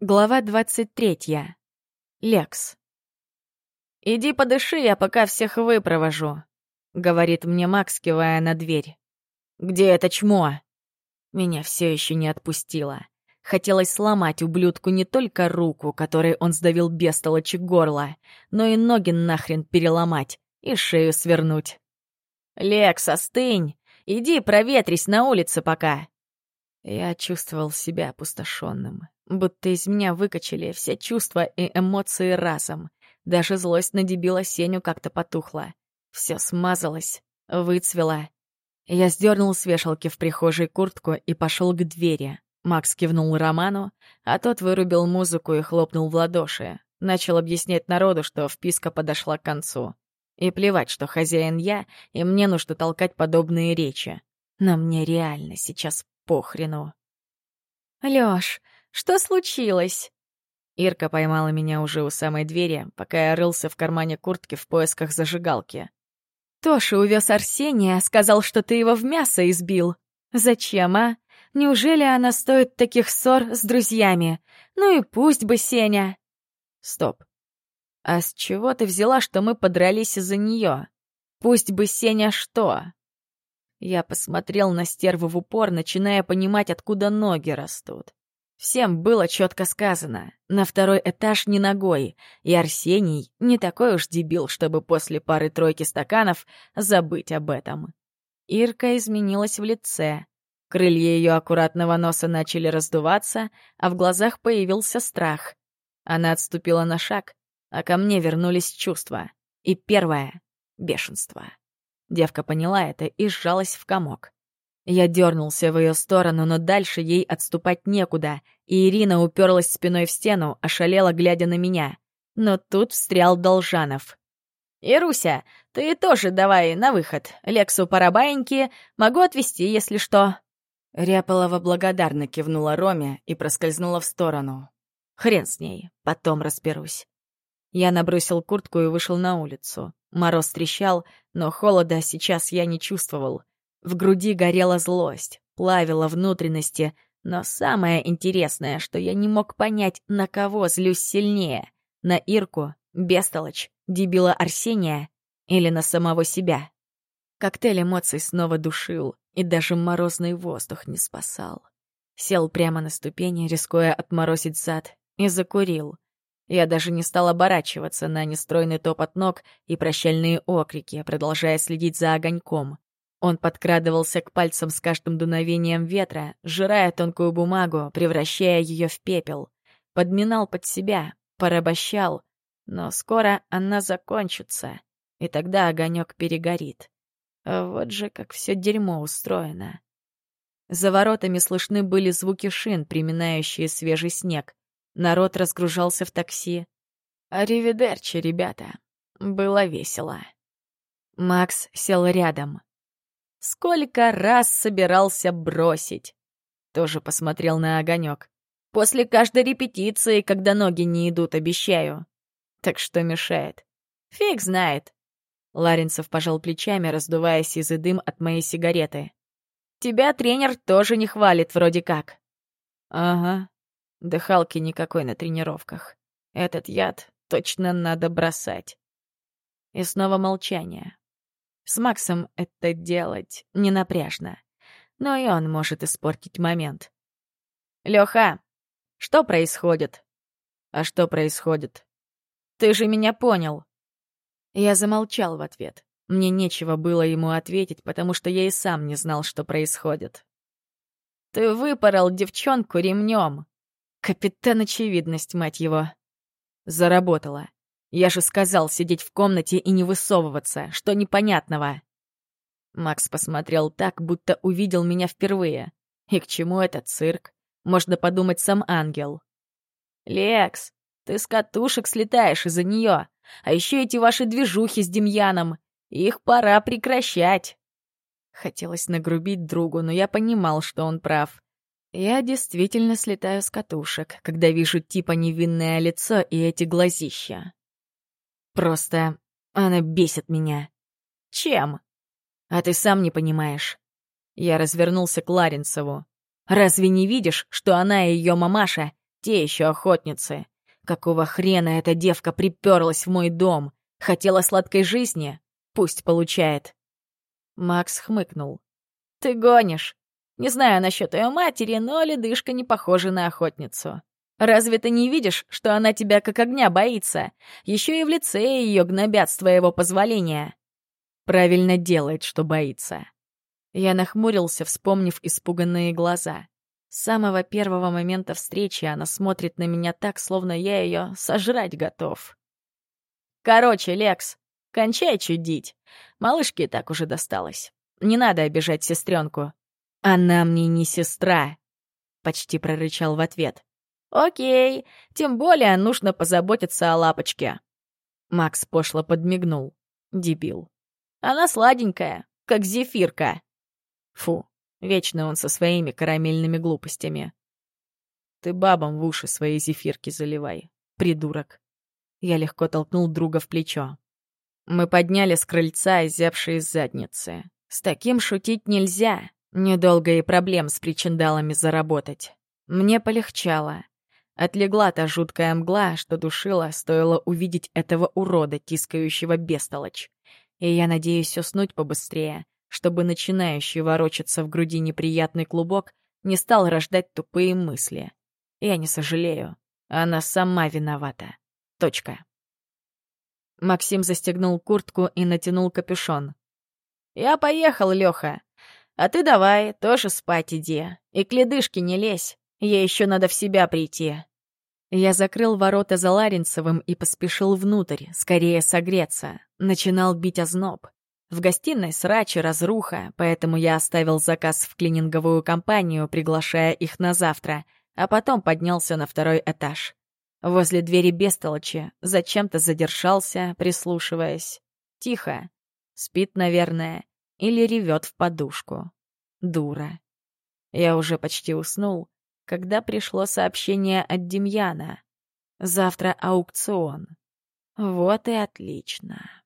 Глава 23. Лекс. «Иди подыши, я пока всех выпровожу», — говорит мне Макс, кивая на дверь. «Где это чмо?» Меня все еще не отпустило. Хотелось сломать ублюдку не только руку, которой он сдавил бестолочи горло, но и ноги нахрен переломать и шею свернуть. «Лекс, остынь! Иди проветрись на улице пока!» Я чувствовал себя опустошенным, будто из меня выкачали все чувства и эмоции разом. Даже злость на дебила Сеню как-то потухла. Все смазалось, выцвело. Я сдернул с вешалки в прихожей куртку и пошел к двери. Макс кивнул Роману, а тот вырубил музыку и хлопнул в ладоши. Начал объяснять народу, что вписка подошла к концу. И плевать, что хозяин я, и мне нужно толкать подобные речи. Но мне реально сейчас похрену. «Лёш, что случилось?» Ирка поймала меня уже у самой двери, пока я рылся в кармане куртки в поисках зажигалки. «Тоша увез Арсения, сказал, что ты его в мясо избил. Зачем, а? Неужели она стоит таких ссор с друзьями? Ну и пусть бы, Сеня!» «Стоп. А с чего ты взяла, что мы подрались из-за неё? Пусть бы Сеня что?» Я посмотрел на стерву в упор, начиная понимать, откуда ноги растут. Всем было четко сказано. На второй этаж не ногой, и Арсений не такой уж дебил, чтобы после пары-тройки стаканов забыть об этом. Ирка изменилась в лице. Крылья ее аккуратного носа начали раздуваться, а в глазах появился страх. Она отступила на шаг, а ко мне вернулись чувства. И первое — бешенство. Девка поняла это и сжалась в комок. Я дернулся в ее сторону, но дальше ей отступать некуда, и Ирина уперлась спиной в стену, ошалела, глядя на меня. Но тут встрял Должанов. «Ируся, ты тоже давай на выход. Лексу пора баиньки, могу отвезти, если что». Ряполова благодарно кивнула Роме и проскользнула в сторону. «Хрен с ней, потом разберусь». Я набросил куртку и вышел на улицу. Мороз трещал, но холода сейчас я не чувствовал. В груди горела злость, плавила внутренности, но самое интересное, что я не мог понять, на кого злюсь сильнее — на Ирку, Бестолочь, дебила Арсения или на самого себя. Коктейль эмоций снова душил, и даже морозный воздух не спасал. Сел прямо на ступени, рискуя отморозить зад, и закурил — я даже не стал оборачиваться на нестройный топот ног и прощальные окрики, продолжая следить за огоньком. Он подкрадывался к пальцам с каждым дуновением ветра, сжирая тонкую бумагу, превращая ее в пепел. Подминал под себя, порабощал. Но скоро она закончится, и тогда огонек перегорит. Вот же как все дерьмо устроено. За воротами слышны были звуки шин, приминающие свежий снег. Народ разгружался в такси. «Аривидерчи, ребята. Было весело». Макс сел рядом. Сколько раз собирался бросить. Тоже посмотрел на огонек. После каждой репетиции, когда ноги не идут, обещаю. Так что мешает? Фиг знает. Ларинцев пожал плечами, раздувая сизый дым от моей сигареты. Тебя тренер тоже не хвалит вроде как. Ага, Дыхалки никакой на тренировках. Этот яд точно надо бросать. И снова молчание. С Максом это делать не напряжно. Но и он может испортить момент. «Лёха, что происходит?» «А что происходит?» «Ты же меня понял!» Я замолчал в ответ. Мне нечего было ему ответить, потому что я и сам не знал, что происходит. «Ты выпорол девчонку ремнем. Капитан Очевидность, мать его. Заработала. Я же сказал сидеть в комнате и не высовываться. Что непонятного? Макс посмотрел так, будто увидел меня впервые. И к чему этот цирк? Можно подумать, сам ангел. «Лекс, ты с катушек слетаешь из-за нее. А еще эти ваши движухи с Демьяном. Их пора прекращать». Хотелось нагрубить другу, но я понимал, что он прав. Я действительно слетаю с катушек, когда вижу типа невинное лицо и эти глазища. Просто она бесит меня. Чем? А ты сам не понимаешь. Я развернулся к Ларинцеву. Разве не видишь, что она и ее мамаша Те еще охотницы. Какого хрена эта девка приперлась в мой дом? Хотела сладкой жизни? Пусть получает. Макс хмыкнул. Ты гонишь. Не знаю насчет ее матери, но ледышка не похожа на охотницу. Разве ты не видишь, что она тебя как огня боится? Еще и в лице ее гнобят с твоего позволения. Правильно делает, что боится. Я нахмурился, вспомнив испуганные глаза. С самого первого момента встречи она смотрит на меня так, словно я ее сожрать готов. Короче, Лекс, кончай чудить. Малышке так уже досталось. Не надо обижать сестренку. Она мне не сестра, почти прорычал в ответ. Окей, тем более нужно позаботиться о лапочке. Макс пошло подмигнул. Дебил. Она сладенькая, как зефирка. Фу, Вечно он со своими карамельными глупостями. Ты бабам в уши свои зефирки заливай, придурок. Я легко толкнул друга в плечо. Мы подняли с крыльца изябшие задницы. С таким шутить нельзя. Недолго и проблем с причиндалами заработать. Мне полегчало. Отлегла та жуткая мгла, что душила, стоило увидеть этого урода, тискающего бестолочь. И я надеюсь уснуть побыстрее, чтобы начинающий ворочаться в груди неприятный клубок не стал рождать тупые мысли. Я не сожалею. Она сама виновата. Точка. Максим застегнул куртку и натянул капюшон. «Я поехал, Лёха. А ты давай, тоже спать иди. И к ледышке не лезь. Ей еще надо в себя прийти». Я закрыл ворота за Ларинцевым и поспешил внутрь, скорее согреться. Начинал бить озноб. В гостиной срач и разруха, поэтому я оставил заказ в клининговую компанию, приглашая их на завтра, а потом поднялся на второй этаж. Возле двери бестолочи зачем-то задержался, прислушиваясь. Тихо. Спит, наверное, или ревет в подушку. Дура. Я уже почти уснул, когда пришло сообщение от Демьяна. Завтра аукцион. Вот и отлично.